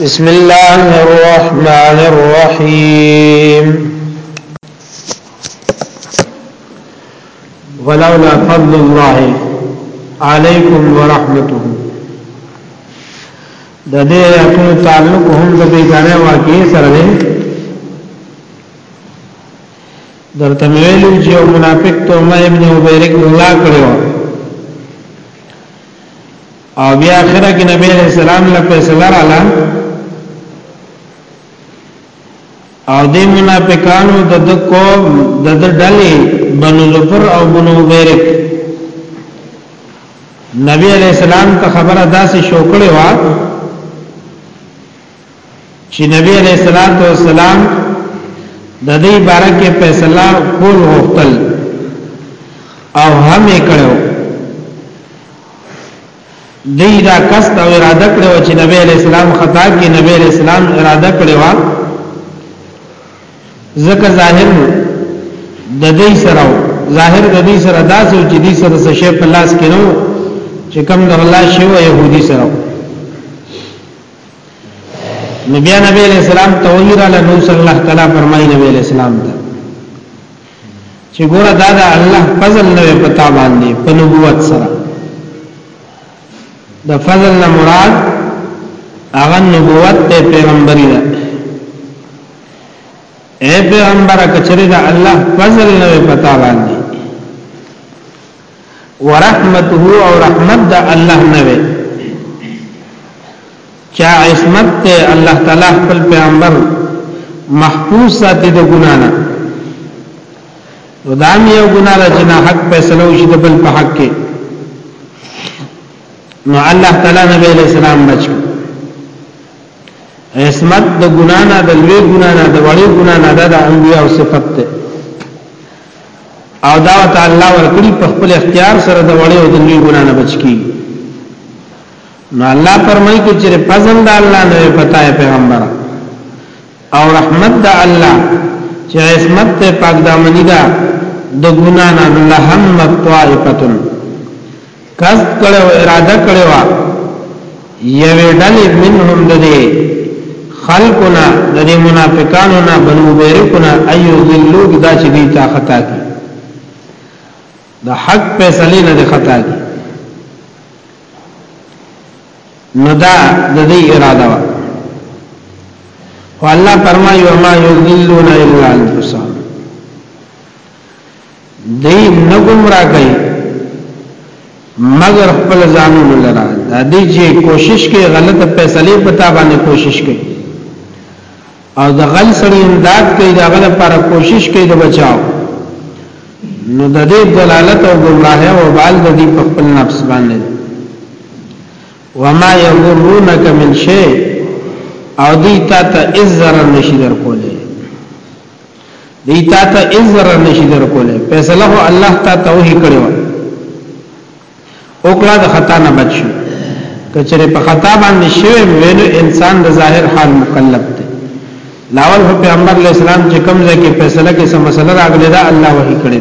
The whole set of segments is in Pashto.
بسم الله الرحمن الرحيم ولولا فضل الله عليكم ورحمته د دې اتو تعلق هم د بیگانه واقعي سره دی درته ویلو چې یو منافق ته عمر ابن عبیرک الله کړو او بیا اخره کې نبی علیہ السلام له فیصله رااله او د منافقانو د د قوم د د ډلې بنو ظفر او بنو بیرک نبی علیہ السلام ته خبره داسې شو کړې و چې نبی علیہ الصلوۃ والسلام د دې باره کې فیصله کول غوښتل او هم یې کړو دی دا قصد او اراده کړو چې نبی علیہ السلام خطا کې نبی علیہ السلام اراده کړو زکه ظاهر د دې سره ظاهر د دې سره داسې چې دې سره څه شی په لاس کې نو چې کم د الله شی او يهودي سره نبی نبی علیہ السلام تویر علی نو صلی الله تعالی فرمایي نبی علیہ السلام ته چې ګوره دا د الله فضل نه په تا باندې په نبوت سره د فضل نه مراد هغه نبوت ته پیغمبري ده اے پیغمبر کچری دا الله فضل نه په تا باندې ورحمته او رحمت دا الله نه چا عصمت ته الله تعالی خپل پیغمبر محفوظ ساتي د ګنا نه نو دا یو ګنا ده چې نه حق فیصله وشي د بل په حق کې نو الله تعالی نبی علیہ السلام بچ عصمت د ګنا نه د لوی ګنا نه د وړي ګنا نه د انبیاء او صفت ده او دا تعالی ورکړي په خپل اختیار سره د وړي او د لوی ګنا نه بچ کی نو الله فرمایي کو چې فضل د الله نه پتا یې پیغمبر او رحمت د الله چې عصمت ته پاک دامنی دا د ګنا نه الله هم طائفتن کس کړو اراده کړو یوې ډلې منهم د دې خلقنا د دې منافقانو نه بنو بیرکنا ایو ذلوک دا چې دې تا خطا کی د حق فیصله نه ده خطا کی نو دا د دې اراده وا والله فرمایي وما یذلون الا انفسهم دې نه گمراه کوي مگر خپل ځانونه لرا د دې چې کوشش کوي غلطه فیصله پتا باندې کوشش کوي او د غل سړي امداد کوي د غل لپاره کوشش کوي د بچاو نو د دې دلالت او گمراهي او بال د دې په خپل نفس باندې وما يغرونك من شيء او دې تا ته ازر نشي در کولې دې تا ته ازر نشي در کولې فیصله الله تا ته وਹੀ کړو او کړه د خطا نه بچ شو کچره په خطا باندې شوی وینو انسان د ظاهر حال مکلف دی لاول په پیغمبر علی السلام چې کوم ځای کې فیصله کې سم مسله راغلی دا الله وحی کړی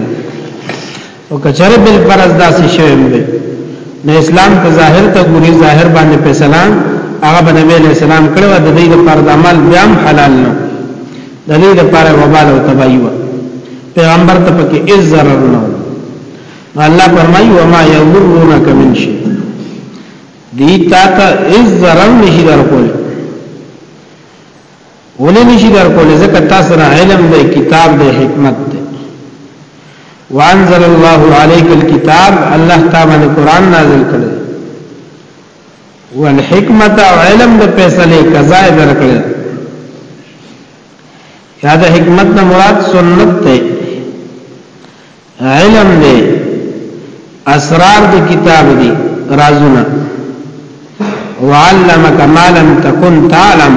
او کچره بل فرض داسې شوی دی نو اسلام په ظاهر ته ګوري ظاهر باندې فیصله هغه باندې علی السلام کړو د دې د فرض عمل بیا حلال نه د دې لپاره وبال او تبعیو پیغمبر ته پکې اذ ضرر نه الله فرمایي وما يضرونك من شيء دي تا ته از ضرر نشي درکول ولې نشي درکول ځکه تاسو را علم دی کتاب دی حکمت دی وانزل الله عليك الكتاب الله تعالی قرآن نازل کړی والحکمت او علم د فیصله قضا درکړي یا د حکمت نه مراد سنت ته علم دی اسرار د کتاب دی رازونه وعلمک ما لم تکن تعلم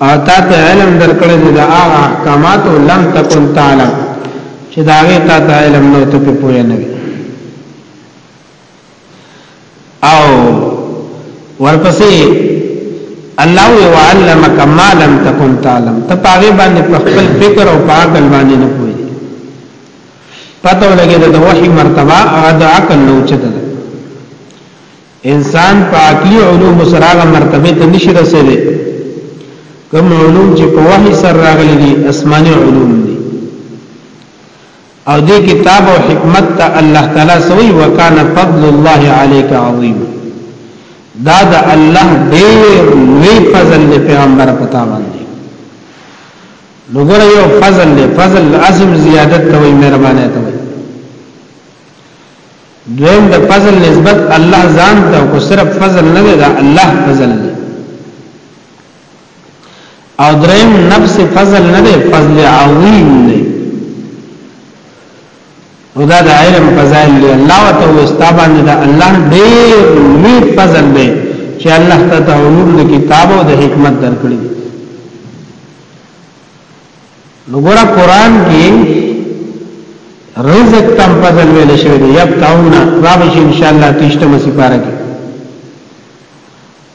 او تا ته علم درکړی دی د هغه احکامات لم تکن تعلم چې دا غي تا ته علم نو ته په پوهه نه او ورپسې الله وعلمک ما لم تکن تعلم ته پاغه باندې په خپل فکر او پاغه باندې نه پوي پته لګي د وحي مرتبه هغه د عقل نه اوچته ده انسان په عقلي علوم سره هغه مرتبه ته نشي رسیدي کوم علوم چې په وحي سره راغلي دي اسماني علوم او دې کتاب او حکمت ته الله تعالی سوی وکانه فضل الله عليك عظيم دا د الله ډېر لوی فضل دی پیغمبر پتا باندې لګره یو فضل دی فضل عظیم زیادت ته وي مهربانه ته وي دویم د فضل نسبت الله ځان ته کو صرف فضل نه دی دا الله فضل دی او دریم نفس فضل نه دی فضل عظیم دی او دا د علم فضائل دی الله وته وستا باندې دا الله ډېر لوی فضل دی چې الله تعالی علوم د کتاب او د حکمت درکړي وګوره قران کې رزق تم فضل ویل شوی دی یب تاونا رابش انشاءاللہ تیشتم سپارکی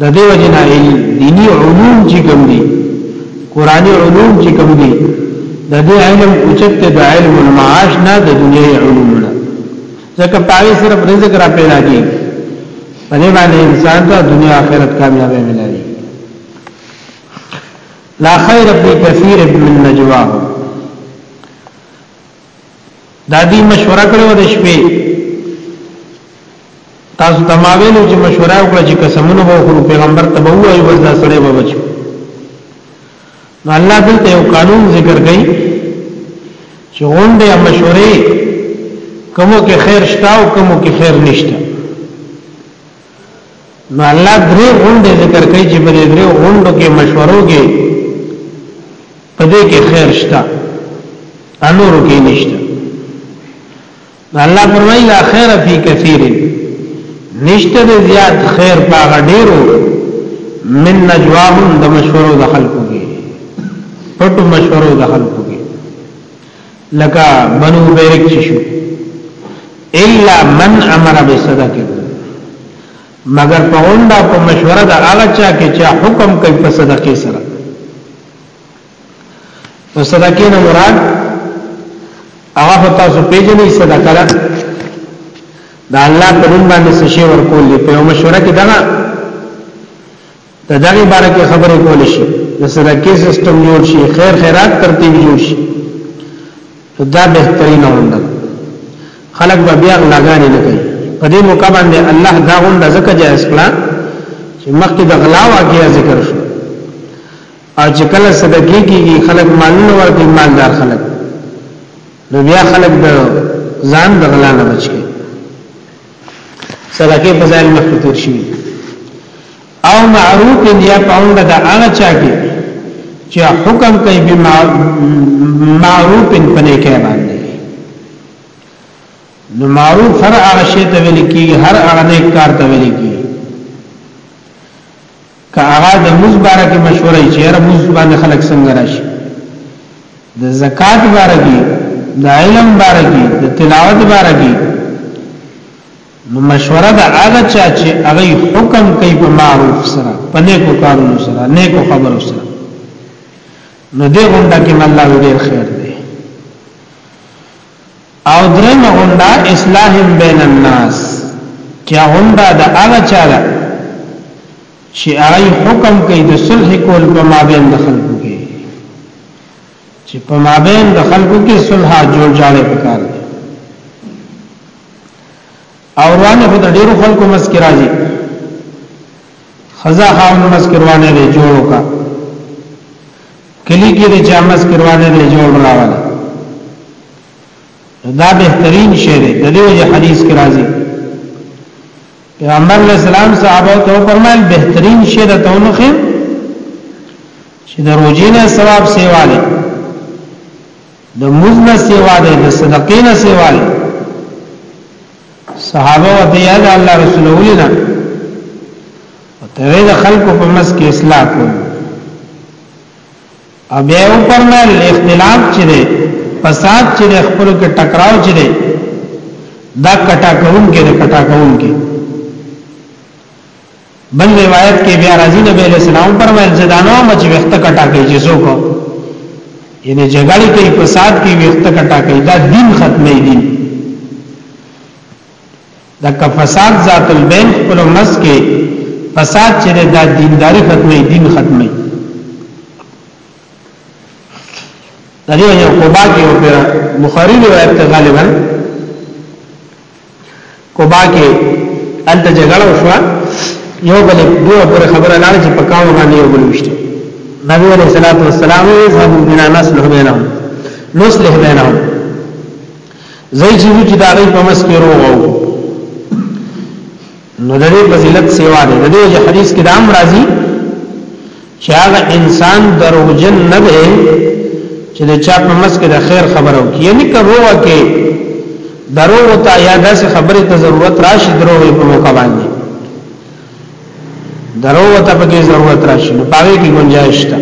د دې وجه نه دینی علوم چې کوم دي قرآنی علوم چې کوم دي د دې علم اوچت د علم المعاش نه د دنیوي علوم نه ځکه پاره صرف رزق را پیدا کی په دې باندې انسان ته دنیا آخرت کامیابی ملایي لا خیر فی کثیر من نجواهم دا دی مشوره کړو د شپې تاسو ته ما ویلو چې مشوره وکړه چې قسمونه به خو پیغمبر ته به وایي بس دا سره به بچو نو الله دلته یو قانون ذکر کړي چې غونډه یا مشورې کومو کې خیر شته او کومو کې خیر نشته نو الله درې غونډې ذکر کوي چې په دې درې غونډو کې مشورو کې په دې کې خیر شته انور کې نشته الله فرمایي لا خیر فی کثیر نشته دې زیات خیر پاغه ډیرو من نجواهم د مشورو د خلقو کې پټو مشورو د خلقو لکه بنو بیرک چې شو الا من امر بصدقه مگر په اونډه په مشوره د هغه چا کې چې حکم کوي په صدقه سره نو صدقه نه مراد هغه تاسو پیژنې صدقه ده دا الله په نوم باندې څه شی ورکول دی په مشوره کې دغه د دغه باره کې خبرې کول شي د سرکې سیستم جوړ شي خیر خیرات ترتیب جوړ شي دا بهترین غونډه خلک به بیا غلاګانې نه کوي په دې موقع باندې الله دا غونډه ځکه جایز کړه چې مخکې د غلا واقعیا ذکر شو او چې کله صدقې کېږي خلک مالونه ورکړي مالدار خلک نو بیا خلک د ځان د غلا نه بچي صدقه په ځای مخ تیر شي او معروف یا پاوند د هغه چا کې چې حکم کوي به معروف په نه کې باندې نو معروف هر هغه شی ته ویل کی هر هغه نیک کار ته ویل کی که هغه د موز باره کې مشوره یې چیرې موز باندې خلک څنګه راشي د زکات باره کې د علم باره کې د تلاوت باره کې نو مشوره د هغه چا چې هغه حکم کوي په معروف سره په نیکو کارونو سره نیکو خبرو سره نو دې غونډه کې الله دې خیر او درېمه غونډه اصلاح بین الناس چې غونډه د هغه چا ده چې هغه حکم کوي د صلح کول په مابین د خلکو کې چې په مابین د خلکو کې صلح جوړ جاړه پکار دي او روانه خو د ډیرو خلکو مسکر راځي خزا خاون مسکر روانه دی جوړ کا کلی کې د جامس کروانه دی جوړ راواله دا بهترین شی دی د دې وجه حدیث کې راځي پیغمبر علیہ السلام صحابه ته فرمایل بهترین شی د تونخه چې د روزینه ثواب سیواله د مزنه سیواله د صدقینه سیواله صحابه او د یاد الله رسول الله او ته د خلکو په مس کې اصلاح کوي او بیا یې وفرمایل اختلاف چې دی فساد چې دی خپلو کې ټکراو چې دی دا کټا کوونکی دی کټا کوونکی بل روایت کې بیا راځي نبی علیہ السلام فرمایل چې دا نو مچ وخت کټا کوي چې څوک یعنی جګړې کوي فساد کوي وخت کټا کوي دا دین ختمه دي لکه فساد ذات البین خپل مس کې فساد چې د دینداری ختمي دین ختمي دا یو یو کوبا کې او پر بخاری روایت ته غالبا کوبا کې انت جګړه وشو یو بل دوه پر خبره لاړ چې پکاو باندې یو بل وشته نبی علیہ الصلوۃ والسلام یې زموږ بنا نسل بینهم نسل بینهم زئی چې وی چې دا غي په مس کې روغ او نو د دې فضیلت سیوا ده د دې حدیث کې دا هم راځي چې هغه انسان دروغجن نه دی چې د چا په مس کې د خیر خبره وکړي یعنی که روغ کې دروغ ته یا داسې خبرې ته ضرورت راشي دروغ په موقع باندې دروغ ته پکې ضرورت راشي نو پاره کې گنجائش ده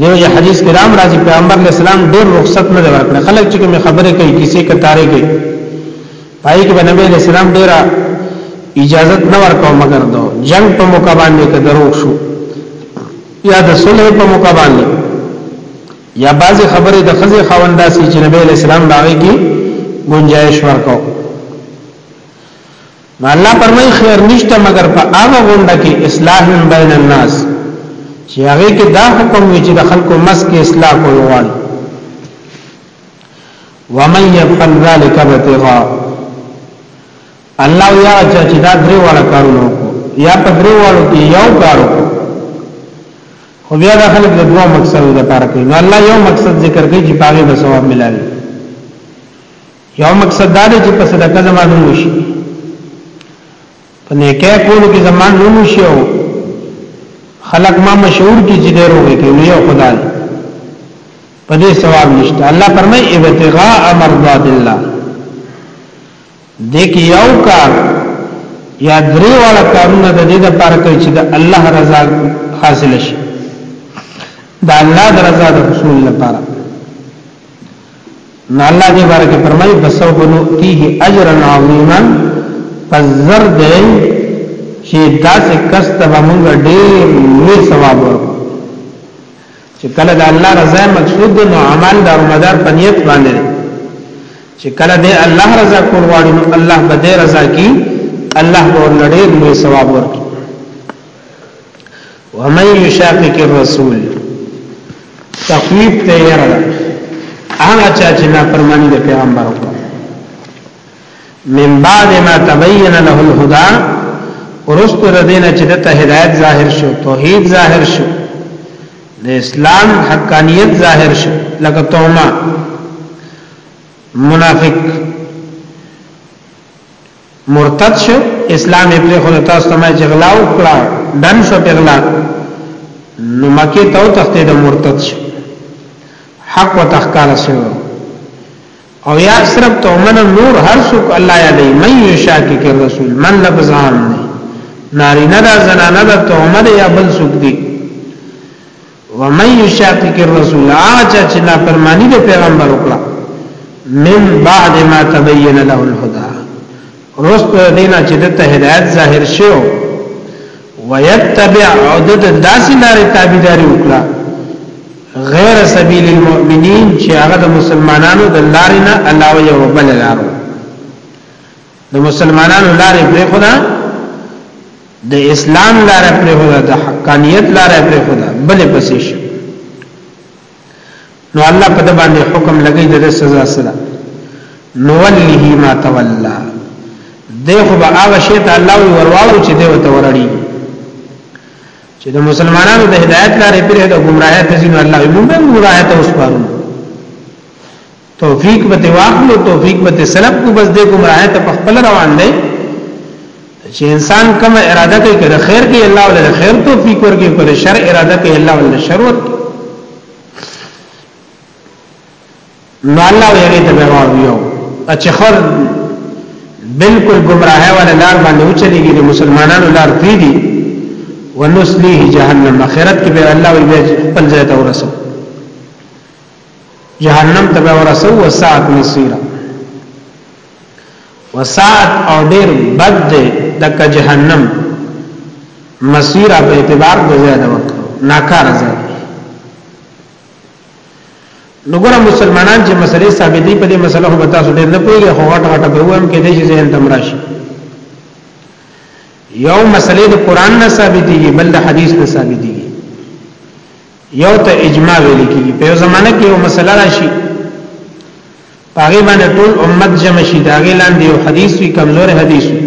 دیو جه حدیث کرام راځي پیغمبر علی السلام ډیر رخصت نه ورکړ خلک چې کوم خبره کوي کیسه کتاري کوي پای کې نبی علی السلام ډیر اجازه نه ورکاو مگر دو جنگ په موقع باندې کې درو شو یا د صلح په موقع باندې یا بعضی خبره د خزه خواندا سي چې نبی علی السلام باغې کې گنجائش ورکاو نو الله فرمای خیر نشته مگر په هغه غونډه کې اصلاح بین الناس چې هغه کې دا حکم وی چې د خلکو مس کې اصلاح کول غواړي ومن يفعل ذلك ابتغاء الله یا چې دا درې وړه کارونه یا په درې وړو کې یو کارو خو بیا د خلک د دوه مقصد لپاره کوي نو الله یو مقصد ذکر کوي چې پاره به ثواب ملایي یو مقصد دا دی چې په صدقه زما نوم وشي په نیکه کولو کې زما نوم وشي او خلق ما مشهور کی چې ډېر وږي کې یو خدای په دې ثواب نشته الله فرمایي ابتغاء مرضات الله دې کې یو کار یا درې والا کارونه د دې لپاره کوي چې د الله رضا حاصل شي د الله د رضا د حصول لپاره نو الله دې بارک فرمایي فسوف نؤتيه اجرا عظيما فزر دې چې داسې کس ته موږ ډېر لوی ثواب ورکړو چې کله د الله رضا مقصود دی نو عمل دار مدار په نیت باندې چې کله دې الله رضا کول غواړي نو الله به دې رضا کی الله به ورنړې لوی ثواب ورکړي ومن یشاقق الرسول تخویب ته یره هغه چا چې نه پرمانی د پیغمبر وکړ من بعد ما تبین له الهدى ورست د دینه چې د هدایت ظاهر شو توحید ظاهر شو د اسلام حقانیت ظاهر شو لکه توما منافق مرتد شو اسلام یې پرې خو تاسو ته ما چې غلا وکړه دن شو په غلا نو مکه ته تختې د مرتد شو حق وتخکار شو او یا صرف تو من نور هر څوک الله یادې مې یشاکک رسول من لفظ عام نه ناری نه دا زنانه دا تو عمر یا بل څوک دی ومن یشاقق الرسول اچا چې نا فرمانی د پیغمبر وکړه من بعد ما تبین له الهدى رست دینا چې د ته هدایت ظاهر شو ويتبع او د داسې لارې تابعداري وکړه غیر سبیل المؤمنین چې هغه د مسلمانانو د لارې نه علاوه یو بل لارو د مسلمانانو لارې پرې خدا د اسلام لارې پرې خدا د حقانیت لارې پرې خدا بلې پسې شي نو الله په دې باندې حکم لګی د سزا سره نو ولله ما تولى دغه به هغه شی ته الله ورواړو چې دی وته ورړي چې د مسلمانانو د هدایت لارې پرې د گمراهۍ ته ځینو الله یې موږ به گمراهۍ ته وسپارو توفیق به ته واخلو توفیق به ته سلب کو بس دې گمراه ته په خپل روان دی چې انسان کوم اراده کوي کړه خیر کې الله ول خیر توفیق ورکړي پر شر اراده کوي الله ول شر ورکړي نو الله یې ته به وایو چې خور بالکل گمراه ولا لار باندې وچلېږي د مسلمانانو لار پیری ونسلیه جهنم اخرت کې به الله وی خپل ځای ته ورسو جهنم ته به ورسو وسات مسیر وسات او ډیر بد دی دک جهنم مسیر په اعتبار د زیاده وخت ناکار ځای نګور مسلمانان چې مسلې ثابت دي په دې مسله به تاسو ډېر نه پوهیږئ خو غټ غټ به وایم کې دې چې ذهن تم راشي یو مسلې د قران نه ثابت دي بل د حدیث نه ثابت دي یو ته اجماع ویل کیږي په زمانه کې یو مسله راشي پاغه باندې ټول امت جمع شي دا غیلان دی یو حدیث وی کمزور حدیث وی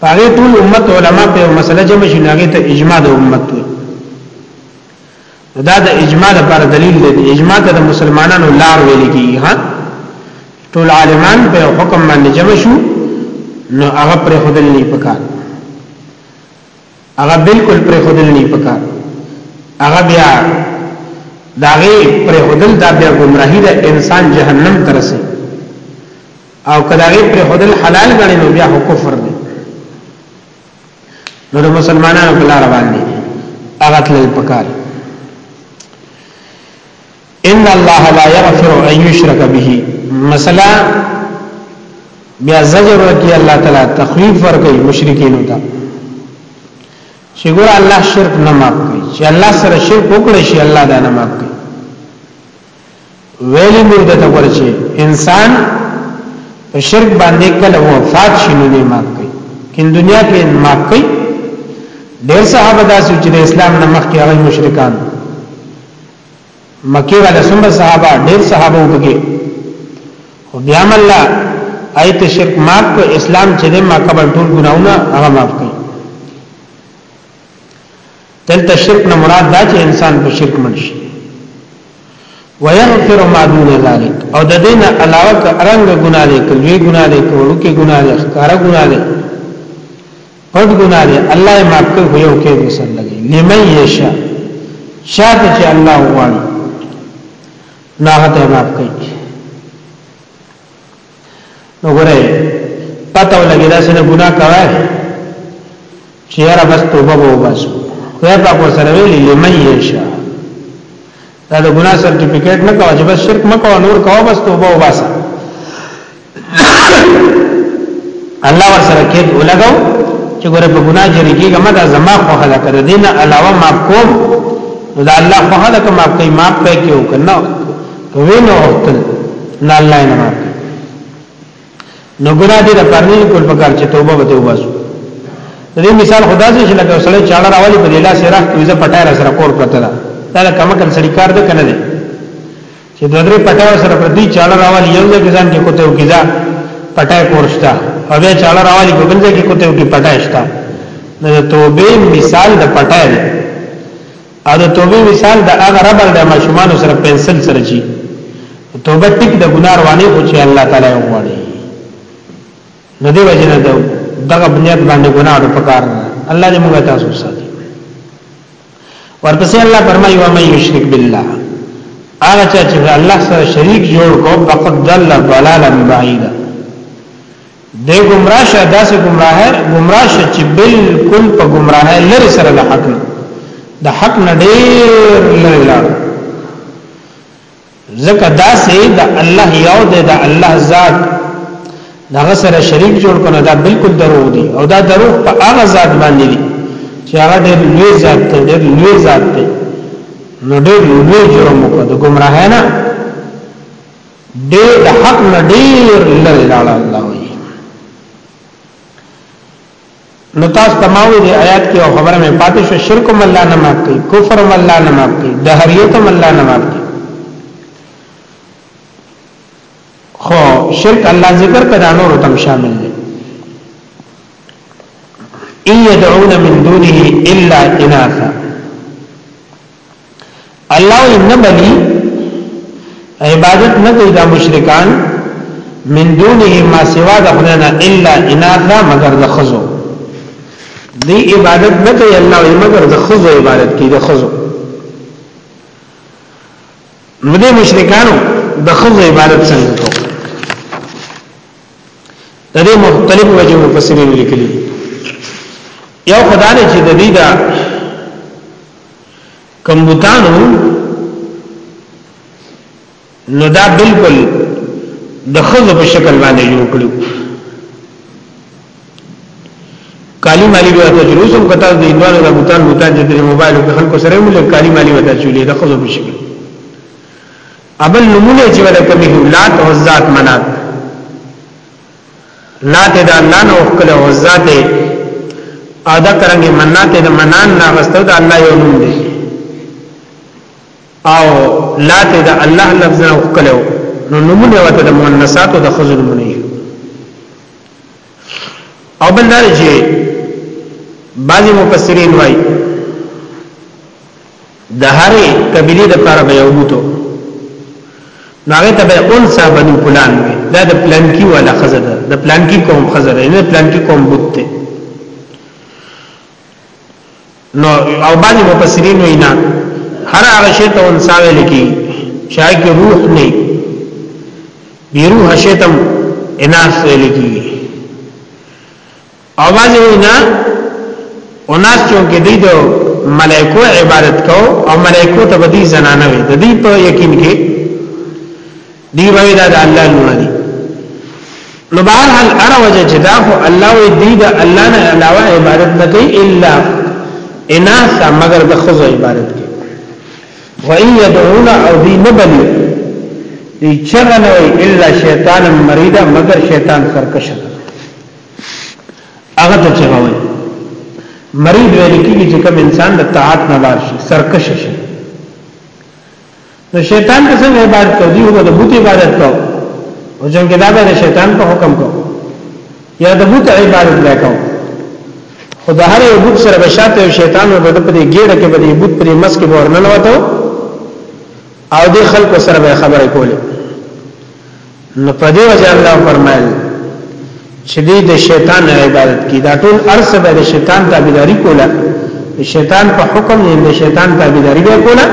پاغه ټول امت علما په مسله جمع شي هغه ته اجماع د امت وی دا د اجماع لپاره دلیل دی اجماع ته د مسلمانانو لار ویل کیږي ها ټول عالمان په حکم باندې جمع شو نو هغه پر خدای نه پکار هغه بالکل پر خودل نه پکار هغه بیا داغه پر خودل دا بیا گمراهی ده انسان جهنم ترسي او کداغه پر خودل حلال غني نو بیا کفر دی نو د مسلمانانو بلار باندې هغه تل پکار ان الله لا يغفر ان يشرك به مثلا بیا زجر ورکی الله تعالی تخویف ورکی مشرکین ته چې ګور الله شرک نه معاف کوي چې الله سره شرک وکړي شي الله دا نه معاف کوي ویلی موږ د تور چې انسان په شرک باندې کله وفات شي نو نه معاف کوي کین دنیا کې معاف کوي ډېر صحابه داسې چې د اسلام نه مخکې هغه مشرکان مکی والا سمر صحابه ډیر صحابه وبګي خو بیا الله ایت شرک معاف کو اسلام چې دې ما قبل ټول ګناونه هغه معاف کړي دلته شرک نه مراد دا چې انسان په شرک مړ شي ويغفر ما دون ذلك او د دې نه علاوه که رنگ ګناه دې کوي ګناه دې کوي کې ګناه دې ښکارا ګناه دې پټ ګناه دی الله یې معاف کوي خو یو کې به سر لګي لمن یشا شاته چې الله وغواړي نو هغه ته معاف کوي نو ګره پته ولګي دا څنګه ګناه کوي چې را بس توبه وباسو خدای پاک سره ویلي لمن یشا دا د ګناه سرټیفیکیټ نه کوي چې بس شرک مکو نور کوه بس توبه وباسه الله ور سره کې ولګاو چې ګوره په ګناه جری کېږه ما دا زما خو هدا کړ دین علاوه ما کوم نو دا الله خو هدا کوم په ما په کې وکنه کوي نو وختل نه الله نه نو ګناه دې د پرني کول پکار چې توبه وته وباسو دې مثال خدا سي چې لکه سړی چاړه راوالي په لیلا سره راخ کوي زه پټای را سره کور پرته ده دا کم کم سړی کار ده کنه ده چې دوه درې پټای سره پردي چاړه راوالي یو ځای ځان کې کوته وګزا پټای کورشتا او بیا چاړه راوالي په بل ځای کې کوته وګي پټای شتا د توبې مثال د پټای دی او د توبې وصال د هغه ربر د ماشومان سره پنسل سره چی توبه ټیک د ګناه رواني خو چې الله تعالی وغواړي نو دی وجنه دا دغه بنیاد باندې ګناه ډو پکار الله دې موږ تاسو ساتي ورپسې الله فرمایي و مې یشرک بالله هغه چې الله سره شریک جوړ کو فقط ضل ضلالا بعیدا دی گمراه شه داسې گمراه گمراه شه چې بالکل په گمراه لري سره د حق نه د حق نه ډېر لري لار زکه داسې د الله یو دی د الله ذات دغه سره شریک جوړ کنه دا بالکل دروغ دی او دا دروغ په هغه ذات باندې دی چې هغه ډېر لوی ذات دی ډېر لوی ذات دی نو ډېر لوی جرم وکړ د گمراه نه ډېر د حق نه ډېر لري لاړ الله وي نو تاسو تماوي دی آیات کې او خبره مې پاتې شو شرک هم الله نه معاف کوي کفر هم الله نه معاف کوي دهریت هم الله نه معاف کوي خو شرک الله ذکر کړه نور تم شامل دی ان يدعون من دونه الا اناثا الله یې نه مني عبادت نه کوي دا مشرکان من دونه ما سوا د خدای نه الا اناثا مگر د خزو دی عبادت نه کوي الله یې مگر د خزو عبادت کوي د خزو نو دې مشرکانو د خزو عبادت څنګه کوي د دې مختلف وجه مفسرین لیکلي یو خدای نه چې د دې دا کمبوتانو نو دا بالکل د خزو په شکل باندې جوړ کړو کالی مالی به ته جلوس هم کتل د ایندوانو د بوتان بوتان چې د موبایل په خلکو سره ولې کالی مالی وته چولې د خزو په شکل ابل نمونه چې ولا کومي لات او ذات منات لات دا الله نو خپل او ذات ادا کرنګ منات د منان نه غستو دا الله یو نوم دی او لات دا الله لفظ نه خپل نو نمونه وته د مؤنثات او د خزل نمونه او بل دا چې بعضی مفسرین وایي د هرې قبيله د پاره به یو بوتو ناغه ته به اون صاحبنو پلان وي دا د پلان کی ولا خزه ده د پلان کی قوم خزه ده نه پلان کی قوم بوت ده نو او باندې مفسرین وینا هر هغه شی ته اون صاحب لکی شای کی روح نه بیروح شیتم اناس لکی او بازی وی نا اوناس چونکه دی دو ملائکو عبادت کو او ملائکو ته بدی زنانه وی د دې په یقین کې دی وای دا د الله لونه دي نو بهر حال ار وجه چې دا خو الله وی دی د الله نه علاوه عبادت نه کوي الا اناس مگر د خزو عبادت کوي و ان يدعون او دی نه بلی دی چغنه الا شیطان مریدا مگر شیطان سرکشه هغه ته چې غوي مرید ویل کیږي چې کوم انسان د طاعت نه لار شي سرکش شي نو شیطان ته څنګه عبادت کوي دی هغه د بت عبادت کوي او څنګه دا به شیطان په حکم کوي یا د بت عبادت وکاو خدای هر یو بت سره بشاته او شیطان او بده په ګیړه کې بده بت پر مس کې ورننه وته او د خلکو سره به خبرې کولې نو په دې وجه الله فرمایل چې دې د شیطان عبادت کی دا ټول ارس به د شیطان تابعداري کوله شیطان په حکم یې د شیطان تابعداري به کوله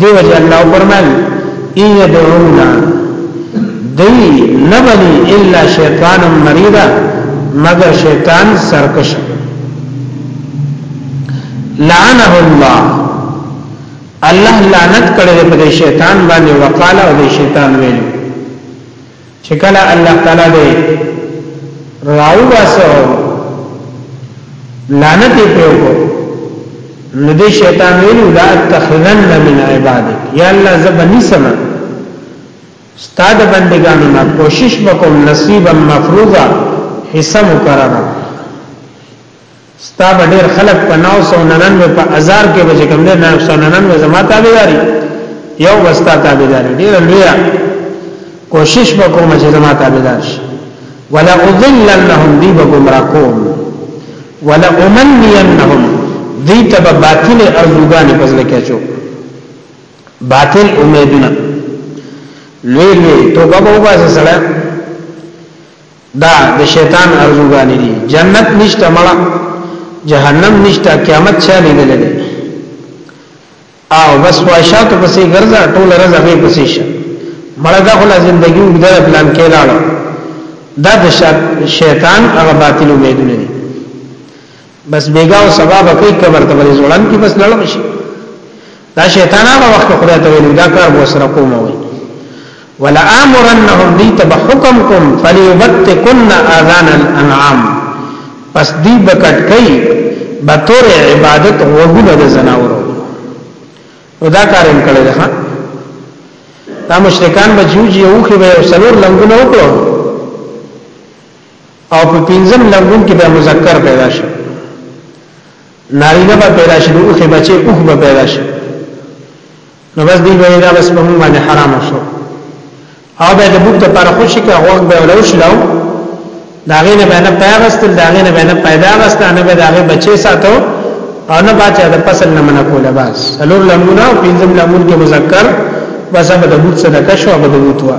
دې وجه الله فرمایل ان يدعونا دی نبنی الا شیطان مریدا مگر شیطان سرکش لعنه الله الله لعنت کړی په دې شیطان باندې وقال او دې شیطان ویل چې کله الله تعالی دې راو واسو لعنت په وګو نو دې شیطان ویل لا تخذن من عبادك یا الله زبنی سما استاد بندگانو نه کوشش وکوم نصیبا مفروضا حصہ مقرره ستا به ډیر خلک په 999 په هزار کې به کوم دی 999 زما تابعداري یو وستا تابعداري ډیر لوی کوشش وکوم چې زما تابعدار شي ولا اضللهم دی به گمراه کوم ولا امنينهم دی تب باطل ارزوګان پزله کې چو باطل امیدونه لوی لوی توبه وباسه سره دا د شیطان ارزوګانې دي جنت نشته مړه جهنم نشته قیامت چا لیدل دي او بس واشات پسې ګرځا ټول رزه به پسې شه مړه دا خلا زندگی وګړه پلان کې لاړو دا د شیطان هغه باطل امیدونه دي بس بیګا او سبا به کوي قبر ته ولې ځوړان کې بس لړم شي دا شیطانانو وخت خدای ته ویل دا کار به سره کوم وي ولا امرنهم دي تبحكم کوم فليبتكن اذان الانعام پس دی بکټ کوي بطور عبادت وګونه د زناورو او دا کار هم کړی ده دا مشرکان به جوجي او خو به سلور لنګونه وکړو او په پنځم لنګون کې به مذکر پیدا شي نارینه به پیدا شي او خې بچي اوخ به پیدا شي نو بس دی به دا بس په موږ باندې حرام شو او به د بوت پر خوشي کې هغه به ولو شلو دا غینه به نه پیغستل دا غینه به نه پیدا غست نه به دا غي بچي ساتو او نه باچا د فصل نه منع کوله بس سلور لمونه او پنځم لمون کې مذکر بس به د بوت صدقه شو به د بوت وا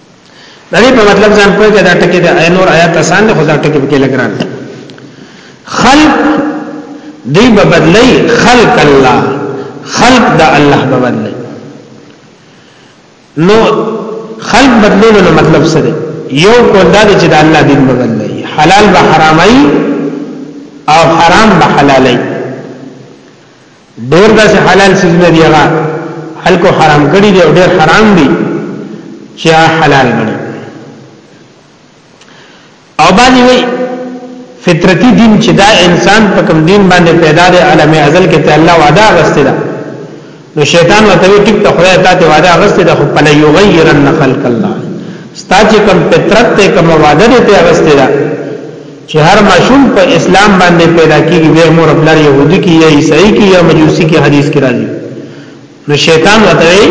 دا دې په مطلب ځان پوهه کې دا ټکی د نور آیات آسان دی خو دا ټکی پکې لګران خلق دی به بدلی خلق الله خلق د الله به بدلی نو خلق بدلولو نو مطلب څه دی یو کول دا چې د الله دین به بدلی حلال به حرامای او حرام به حلالای ډیر داسې حلال سيزونه دی هغه خلکو حرام کړی دی او ډیر حرام دی چې حلال غني او باندې وی فطرتي دین چې دا انسان په کوم دین باندې پیدا دی عالم ازل کې ته الله وعده غسته ده نو شیطان ورته وی ټیک ته خدای ته ته وعده غسته ده خو پل یغیرن خلق الله ستا چې کوم فطرت ته کوم وعده ته غسته ده چې هر ماشوم په اسلام باندې پیدا کیږي به مور خپل يهودي کې یا عیسائی کې یا مجوسی کې حدیث کې راځي نو شیطان وتوي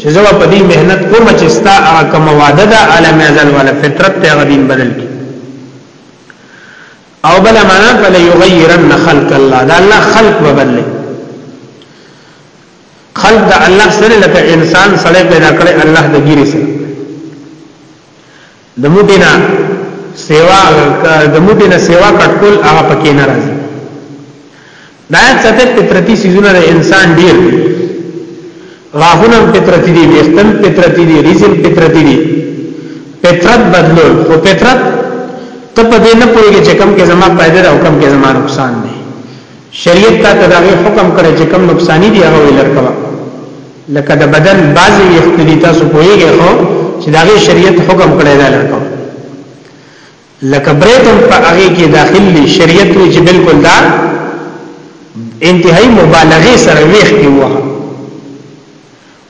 چې زه په دې مهنت کوم چې ستا هغه کوم وعده ده عالم ازل ولا فطرت ته غدین بدل کی او بل معنا فل یغیرن خلق الله دا الله خلق بدل خلق دا الله سره لکه انسان سره پیدا کړي الله د ګیری سره د موټی نه سیوا د موټی نه سیوا کټکول هغه پکې نه راځي دا څه فطرتي سيزونه د انسان ډیر دي غاهونه فطرتي دي وختن فطرتي دي ریزن فطرتي دي فطرت بدلول خو فطرت ته په دې نه پوهیږي چې کم کې زما فائدہ ده او کم کې زما نقصان ده شریعت تا ته دغه حکم کړی چې کم نقصانی دی هغه لرکوا لکه د بدن بعضی ویخت دي تاسو پوهیږئ خو چې دغه شریعت حکم کړی دا لرکوا لکه بریتم په هغه کې داخل دي شریعت وی چې بالکل دا انتهایی مبالغه سره ویخ کې وه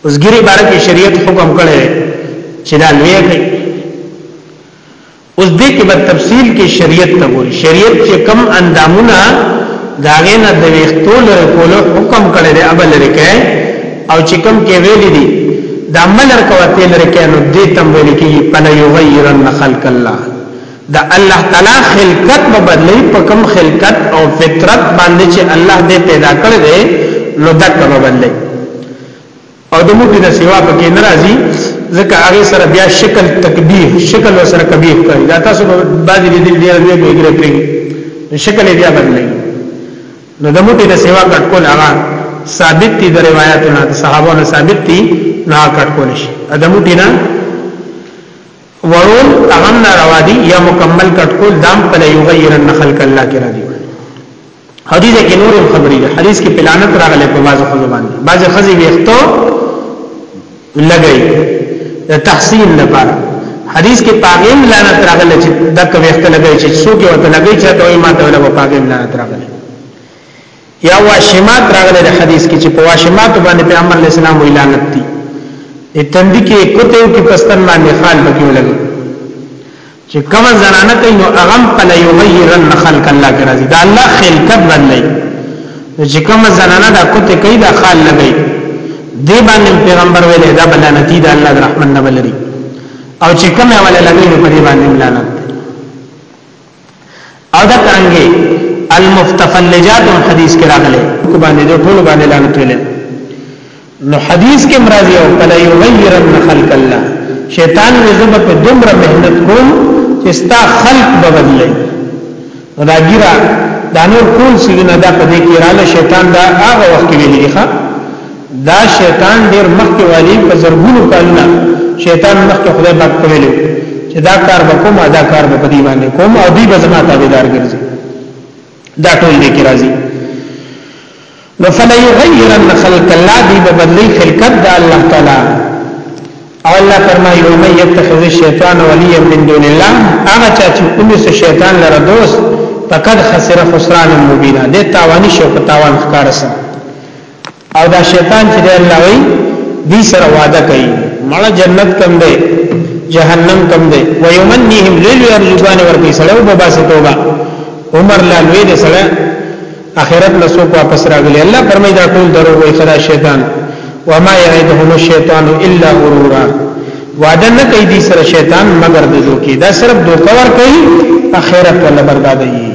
اوس ګری بار کې شریعت حکم کړی چې دا لوی کوي اوس دې کې په تفصیل کې شریعت ته ګوري شریعت چې کم اندامونه داغه نه د ویختو لر کولو حکم کړی دی ابل لري کې او چې کم کې ویل دي دا ملر کوته لر کې نو دې تم ویل کې پلا یغیرن خلق الله دا الله تعالی خلقت په بدلی په کم خلقت او فطرت باندې چې الله دې پیدا کړی دی نو دا کوم بدلی او د موټي نه سیوا پکې ناراضي ځکه هغه سره بیا شکل تکبیر شکل سره کبیر کوي دا تاسو به باندې دې دې دې به ګره کوي شکل بیا بدلې نو د موټي نه سیوا کټ کول هغه ثابت دي د روایتونو د صحابو نه ثابت دي نه کټ کول شي د موټي نه ورول هغه ناروا دي یا مکمل کټ کول دام په یغیرن خلق الله کې راځي حدیث کې نور خبرې دي حدیث کې پلانت راغلي په بازو خو باندې بازو خزي ویختو لګي د تحسین لپاره حدیث کې پاغیم لعنت راغلي چې دک ویخت لګي چې څوک یو ته لګي چې ته ما ته لګو پاغیم لعنت راغلي یا واشمات راغلي د حدیث کې چې په واشمات باندې پیغمبر اسلام وی لعنت دي تندې کې کوته کې پستر باندې خال بګي لګي چې کومه زنانه کوي نو هغه په ليغيرن خلق الله کې راځي دا الله خلقت بدلای چې کومه زنانه دا کوته کوي دا خال لګي دی باندې پیغمبر ویلې دا بلانتی دا الله رحمت نه بلري او چې کومه ولا لګي نو په دې باندې بلانت او دا کرانګي المفتفلجات هم حدیث کې راغلي کو باندې د ټول باندې لعنت ویل نو حدیث کې مرضی او کله یغیرن خلق الله شیطان یې زما په دومره مهنت کوم چې ستا خلق به بدلې دا ګیرا دا نور ټول سیدنا دا په دې کې رااله شیطان دا هغه وخت کې ویلي ښه دا شیطان ډیر مخکې والی په زرګونو کالونه شیطان مخکې خدای پاک ته ویلو چې دا کار به کوم دا کار به په دی باندې کوم او دی به زما تابعدار ګرځي دا ټول دې کې راځي نو فلا یغیرن خلق الله دی به بدلی خلقت د الله تعالی او الله فرمایي او مې يتخذ الشیطان ولیا من دون الله هغه چا چې کومه شیطان لره دوست فقد خسر خسران مبینا دې تاوانی شو په تاوان ښکارسه او دا شیطان چې الله وی دی سره وعده کوي مړه جنت کم دی جهنم کم دی و یمنیهم لیل یرجوان ورکی سره او بابا ستوبه عمر لا لوی دی سره اخرت له سوق واپس راغلی الله فرمای دا ټول درو وی خدا شیطان و ما یعدهم الشیطان الا غرورا وعده نه کوي دی سره شیطان مگر د دوکي دا صرف دوکور کوي اخرت ولا بربادي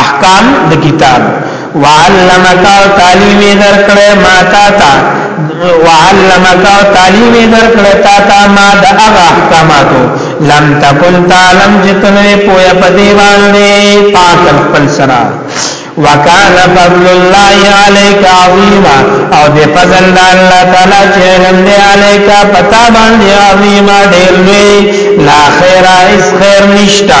احکام د کتاب وعلمک تعلیم درکړه ما تا تا وعلمک تعلیم درکړه تا تا ما د هغه احکاماتو لم تکن تعلم جتنه پوی په دی باندې پاک خپل سره وکان فضل الله علیک عظیما او دې فضل الله تعالی چې علم دې علیک پتا باندې عظیما ډېر لوی لا خیر اس خیر نشتا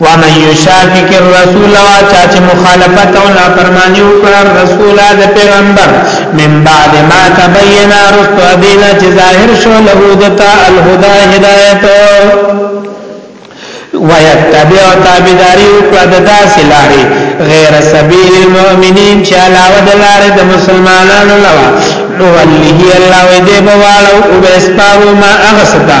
ومن یشاقق الرسول وا چا چې مخالفت او نافرمانی وکړه رسول د پیغمبر من بعد ما تبین رسو دینا چې ظاهر شو له دتا الهدى هدایت ويتبع تابعداري وکړه د داسې لارې غیر سبیل المؤمنین چې علاوه د لارې د مسلمانانو لوا نو ولي الله دې بواله او بسپارو ما اغستا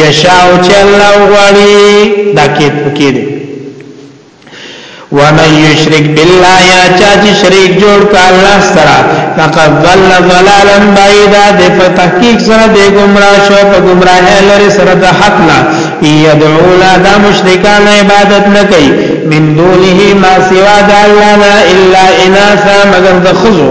یشاء چې الله غواړي دا کې پکې دي ومن یشرک بالله یا چا چې شریک جوړ کا الله سره فقد ضل ضلالا بعیدا د په تحقیق سره د گمراه شو په گمراه لري سره د حق نه یدعو لا د مشرکان عبادت نه کوي من دونه ما سوا د الله الا اناسا مگر د خزو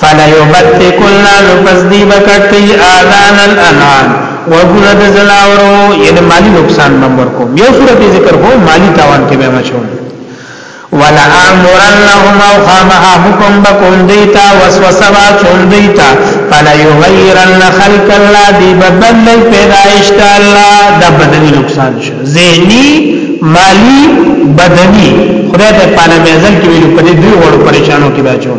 فلا یبتکن لپس دی بکټی آذان الانعام وګوره د زناورو یعنی مالی نقصان نمبر کوم یو صورت ذکر هو مالی تاوان کې به مچو ولا امرنهم او خامها حکم بکون دیتا وسوسه وا چون دیتا فلا یغیرن خلق الله دی بدل پیدائش د الله د بدنی نقصان شو ذهنی مالی بدنی خدای ته پاله مې ځل کې ویلو په دې دوه وړو پریشانو کې بچو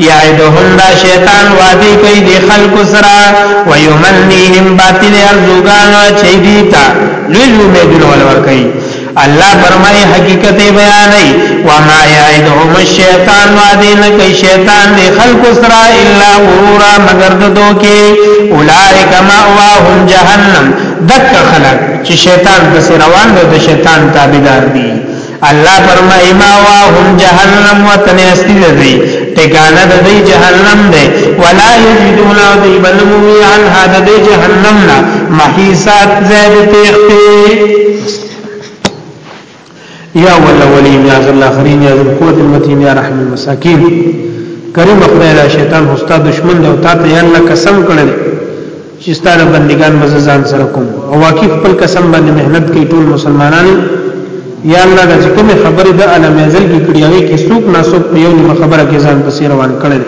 یعدهم دا شیطان وعده کوي د خلق سره ويمنيهم باطل ارزوګان چي دي تا لوی امیدونه ولور کوي الله فرمای حقیقت بیانې وما یعدهم الشیطان وعده نه کوي شیطان د خلق سره الا غرورا مگر د دوکي اولائک ماواهم جهنم دک خلق چې شیطان پس روان دي د شیطان تابعدار دي الله فرمای ما واهم جهنم وطن استی دی ټکانه د دی جهنم دی ولا یجدون او دی بنموی عن هذا دی جهنم نا محیصات زید تیختی یا ولولین یا ذل اخرین یا ذل قوت المتین یا رحم المساکین کریم خدای لا شیطان استاد دشمن دی او تا ته یا الله قسم کړل چې ستاره بندگان مزه ځان سره کوم او واقع خپل قسم باندې مهنت کوي ټول مسلمانان یا الله د کوم خبرې د علامه ځل کې کړی هغه کې څوک ناسوک په یو نیمه خبره کې ځان پسې روان کړي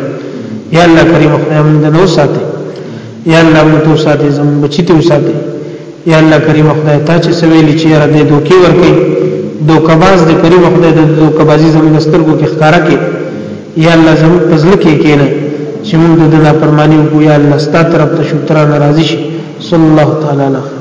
یا الله کریم خدای موږ نو ساتي یا الله موږ تو ساتي زموږ بچی ته ساتي یا الله کریم خدای تا چې سویلی چې یاره دې دوکي ورکي دوکباز دې کریم خدای د دوکبازي زموږ سترګو کې ښکارا کې یا الله زموږ پزل کې کېنه چې موږ د دې فرمانی وکړو یا الله ستاسو طرف ته شکر ناراضي شي صلی الله تعالی علیه